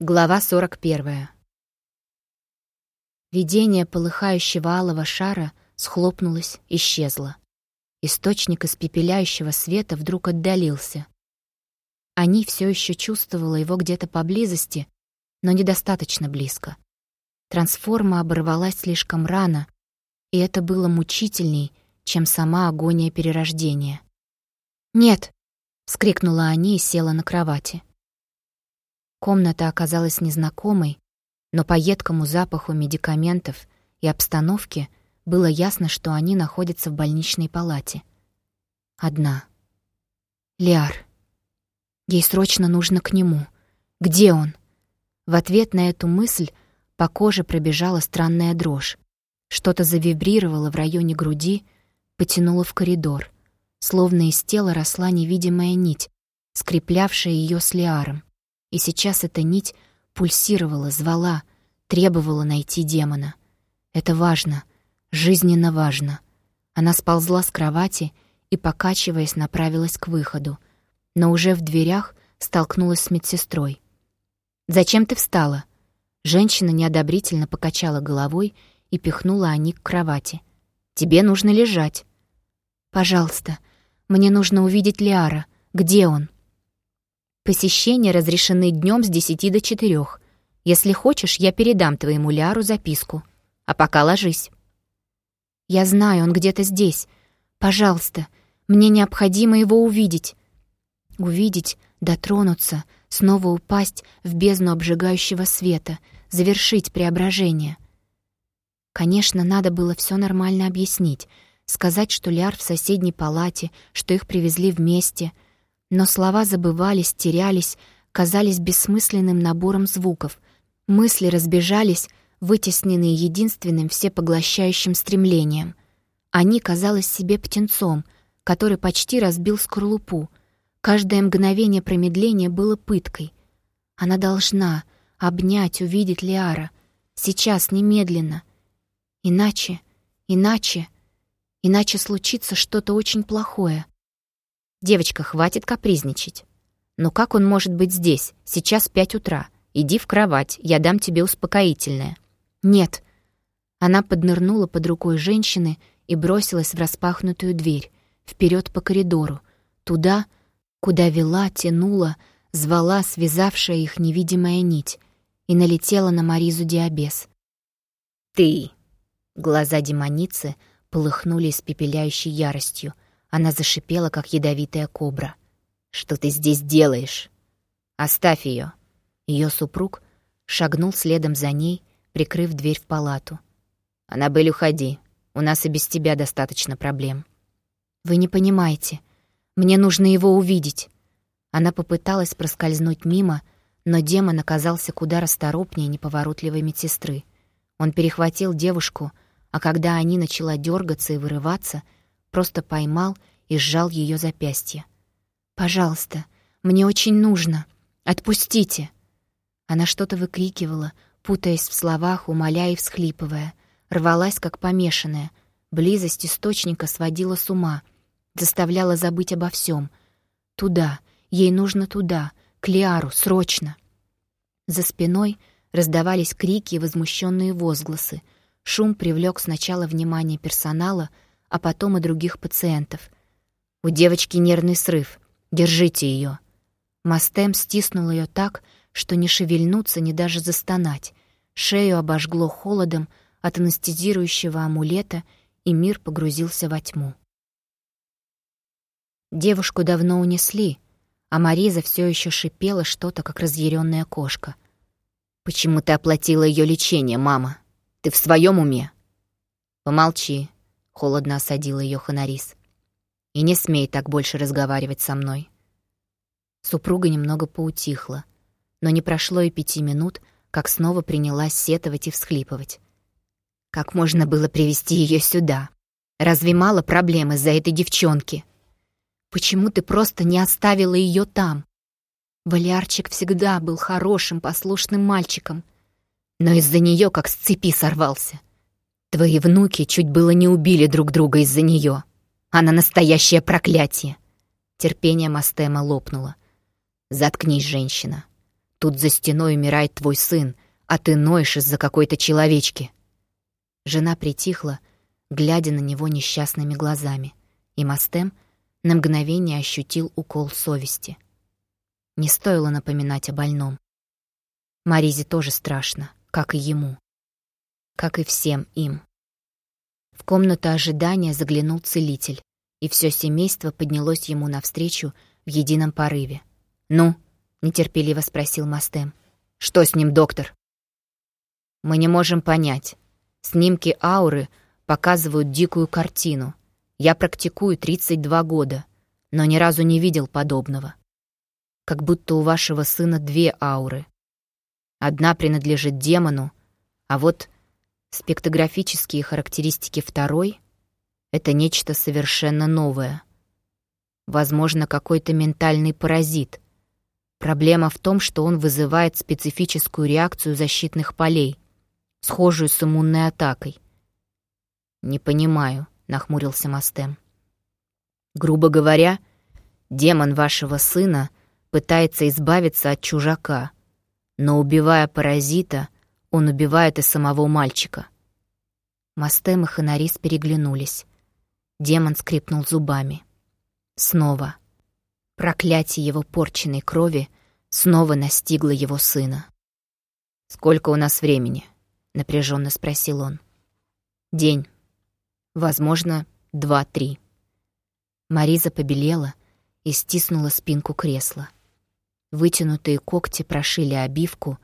Глава 41. Видение полыхающего алого шара схлопнулось, исчезло. Источник испепеляющего света вдруг отдалился. Они все еще чувствовала его где-то поблизости, но недостаточно близко. Трансформа оборвалась слишком рано, и это было мучительней, чем сама агония перерождения. «Нет!» — вскрикнула они и села на кровати. Комната оказалась незнакомой, но по едкому запаху медикаментов и обстановке было ясно, что они находятся в больничной палате. Одна. Лиар. Ей срочно нужно к нему. Где он? В ответ на эту мысль по коже пробежала странная дрожь. Что-то завибрировало в районе груди, потянуло в коридор. Словно из тела росла невидимая нить, скреплявшая ее с Лиаром. И сейчас эта нить пульсировала, звала, требовала найти демона. Это важно, жизненно важно. Она сползла с кровати и, покачиваясь, направилась к выходу, но уже в дверях столкнулась с медсестрой. «Зачем ты встала?» Женщина неодобрительно покачала головой и пихнула Ани к кровати. «Тебе нужно лежать». «Пожалуйста, мне нужно увидеть Лиара. Где он?» Посещения разрешены днем с 10 до 4. Если хочешь, я передам твоему Ляру записку. А пока ложись. Я знаю, он где-то здесь. Пожалуйста, мне необходимо его увидеть. Увидеть, дотронуться, снова упасть в бездну обжигающего света, завершить преображение. Конечно, надо было все нормально объяснить, сказать, что Ляр в соседней палате, что их привезли вместе — но слова забывались, терялись, казались бессмысленным набором звуков. Мысли разбежались, вытесненные единственным всепоглощающим стремлением. Они казалось себе птенцом, который почти разбил скорлупу. Каждое мгновение промедления было пыткой. Она должна обнять, увидеть Лиара. Сейчас, немедленно. Иначе, иначе, иначе случится что-то очень плохое — «Девочка, хватит капризничать. Но как он может быть здесь? Сейчас пять утра. Иди в кровать, я дам тебе успокоительное». «Нет». Она поднырнула под рукой женщины и бросилась в распахнутую дверь, вперед по коридору, туда, куда вела, тянула, звала связавшая их невидимая нить, и налетела на Маризу Диабес. «Ты!» Глаза демоницы полыхнули испепеляющей яростью — она зашипела, как ядовитая кобра. «Что ты здесь делаешь?» «Оставь ее. Ее супруг шагнул следом за ней, прикрыв дверь в палату. «Аннабель, уходи. У нас и без тебя достаточно проблем». «Вы не понимаете. Мне нужно его увидеть». Она попыталась проскользнуть мимо, но демон оказался куда расторопнее неповоротливой медсестры. Он перехватил девушку, а когда они начала дергаться и вырываться — просто поймал и сжал ее запястье. «Пожалуйста, мне очень нужно. Отпустите!» Она что-то выкрикивала, путаясь в словах, умоляя и всхлипывая. Рвалась, как помешанная. Близость источника сводила с ума, заставляла забыть обо всем. Туда, ей нужно туда, к Лиару, срочно. За спиной раздавались крики и возмущенные возгласы. Шум привлек сначала внимание персонала — а потом и других пациентов. У девочки нервный срыв. Держите ее. Мастем стиснул ее так, что не шевельнуться, ни даже застонать. Шею обожгло холодом от анестезирующего амулета, и мир погрузился во тьму. Девушку давно унесли, а Мариза все еще шипела что-то, как разъяренная кошка. «Почему ты оплатила ее лечение, мама? Ты в своем уме?» «Помолчи», холодно осадил ее Ханарис. «И не смей так больше разговаривать со мной». Супруга немного поутихла, но не прошло и пяти минут, как снова принялась сетовать и всхлипывать. «Как можно было привести ее сюда? Разве мало проблем из-за этой девчонки? Почему ты просто не оставила ее там? Валиарчик всегда был хорошим, послушным мальчиком, но из-за нее как с цепи сорвался. Твои внуки чуть было не убили друг друга из-за нее. Она настоящее проклятие. Терпение Мастема лопнуло. Заткнись, женщина. Тут за стеной умирает твой сын, а ты ноешь из-за какой-то человечки». Жена притихла, глядя на него несчастными глазами, и Мастем на мгновение ощутил укол совести. Не стоило напоминать о больном. Маризе тоже страшно, как и ему. Как и всем им. В комнату ожидания заглянул целитель, и все семейство поднялось ему навстречу в едином порыве. «Ну?» — нетерпеливо спросил Мастем. «Что с ним, доктор?» «Мы не можем понять. Снимки ауры показывают дикую картину. Я практикую 32 года, но ни разу не видел подобного. Как будто у вашего сына две ауры. Одна принадлежит демону, а вот спектографические характеристики второй — это нечто совершенно новое. Возможно, какой-то ментальный паразит. Проблема в том, что он вызывает специфическую реакцию защитных полей, схожую с иммунной атакой. «Не понимаю», — нахмурился Мастем. «Грубо говоря, демон вашего сына пытается избавиться от чужака, но, убивая паразита, он убивает и самого мальчика». Мастем и Ханарис переглянулись. Демон скрипнул зубами. Снова. Проклятие его порченной крови снова настигло его сына. «Сколько у нас времени?» — напряженно спросил он. «День. Возможно, два-три». Мариза побелела и стиснула спинку кресла. Вытянутые когти прошили обивку,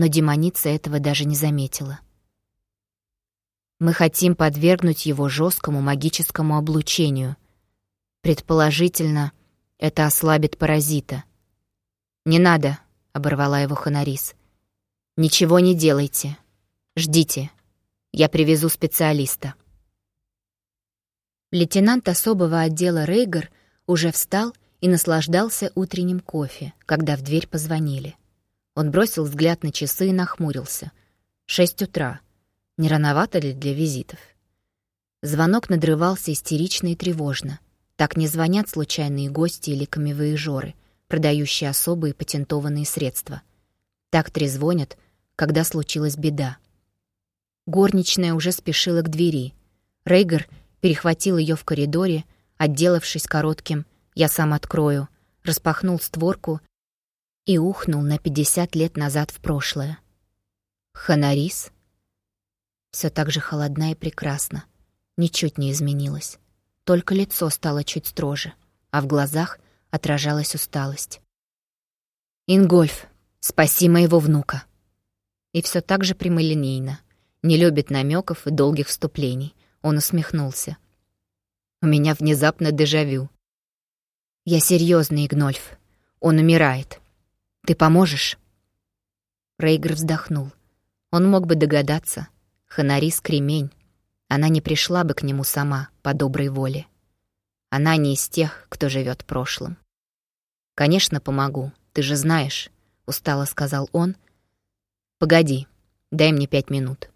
но демоница этого даже не заметила. «Мы хотим подвергнуть его жесткому магическому облучению. Предположительно, это ослабит паразита». «Не надо», — оборвала его Ханарис. «Ничего не делайте. Ждите. Я привезу специалиста». Лейтенант особого отдела Рейгар уже встал и наслаждался утренним кофе, когда в дверь позвонили. Он бросил взгляд на часы и нахмурился. Шесть утра. Не рановато ли для визитов? Звонок надрывался истерично и тревожно. Так не звонят случайные гости или камевоежоры, продающие особые патентованные средства. Так трезвонят, когда случилась беда. Горничная уже спешила к двери. Рейгар перехватил ее в коридоре, отделавшись коротким «я сам открою», распахнул створку и ухнул на 50 лет назад в прошлое. Ханарис? Все так же холодна и прекрасна. Ничуть не изменилось. Только лицо стало чуть строже, а в глазах отражалась усталость. «Ингольф, спаси моего внука!» И все так же прямолинейно. Не любит намеков и долгих вступлений. Он усмехнулся. У меня внезапно дежавю. Я серьезный, Игнольф. Он умирает. Ты поможешь? Рейгер вздохнул. Он мог бы догадаться. Ханарис — кремень. Она не пришла бы к нему сама, по доброй воле. Она не из тех, кто живет прошлым. «Конечно, помогу, ты же знаешь», — устало сказал он. «Погоди, дай мне пять минут».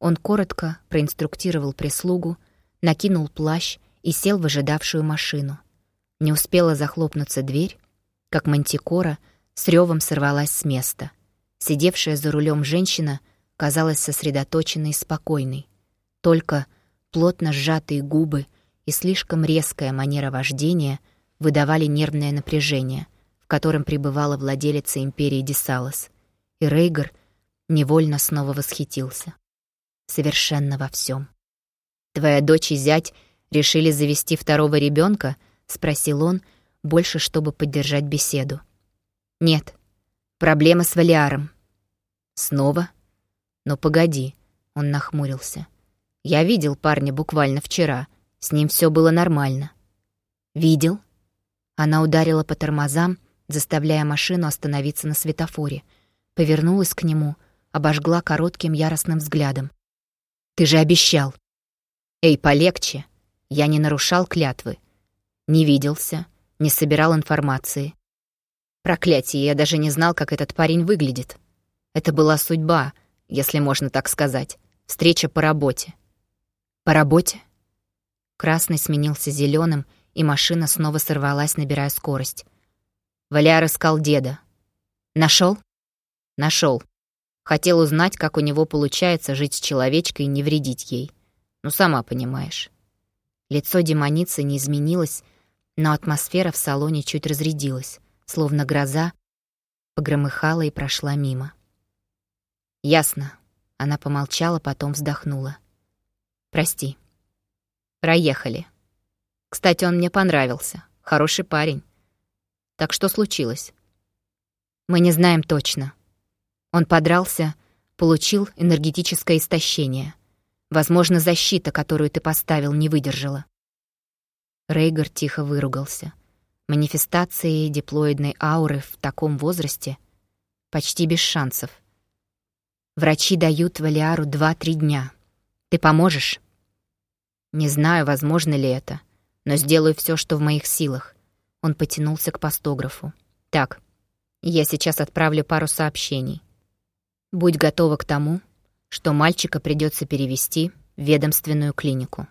Он коротко проинструктировал прислугу, накинул плащ и сел в ожидавшую машину. Не успела захлопнуться дверь, как мантикора с ревом сорвалась с места. Сидевшая за рулем женщина казалась сосредоточенной и спокойной. Только плотно сжатые губы и слишком резкая манера вождения выдавали нервное напряжение, в котором пребывала владелица империи Десалос. И Рейгар невольно снова восхитился совершенно во всем. «Твоя дочь и зять решили завести второго ребенка? спросил он, больше чтобы поддержать беседу. «Нет, проблема с Валиаром». «Снова?» «Ну, погоди», — он нахмурился. «Я видел парня буквально вчера. С ним все было нормально». «Видел?» Она ударила по тормозам, заставляя машину остановиться на светофоре. Повернулась к нему, обожгла коротким яростным взглядом. Ты же обещал. Эй, полегче. Я не нарушал клятвы. Не виделся, не собирал информации. Проклятие, я даже не знал, как этот парень выглядит. Это была судьба, если можно так сказать. Встреча по работе. По работе? Красный сменился зеленым, и машина снова сорвалась, набирая скорость. Валяр искал деда. Нашел? Нашел. Хотел узнать, как у него получается жить с человечкой и не вредить ей. Ну, сама понимаешь. Лицо демоницы не изменилось, но атмосфера в салоне чуть разрядилась, словно гроза погромыхала и прошла мимо. «Ясно». Она помолчала, потом вздохнула. «Прости. Проехали. Кстати, он мне понравился. Хороший парень. Так что случилось?» «Мы не знаем точно. Он подрался, получил энергетическое истощение. Возможно, защита, которую ты поставил, не выдержала. Рейгар тихо выругался. Манифестации диплоидной ауры в таком возрасте почти без шансов. Врачи дают Валиару два-три дня. Ты поможешь? Не знаю, возможно ли это, но сделаю все, что в моих силах. Он потянулся к постографу. Так, я сейчас отправлю пару сообщений. Будь готова к тому, что мальчика придется перевести в ведомственную клинику.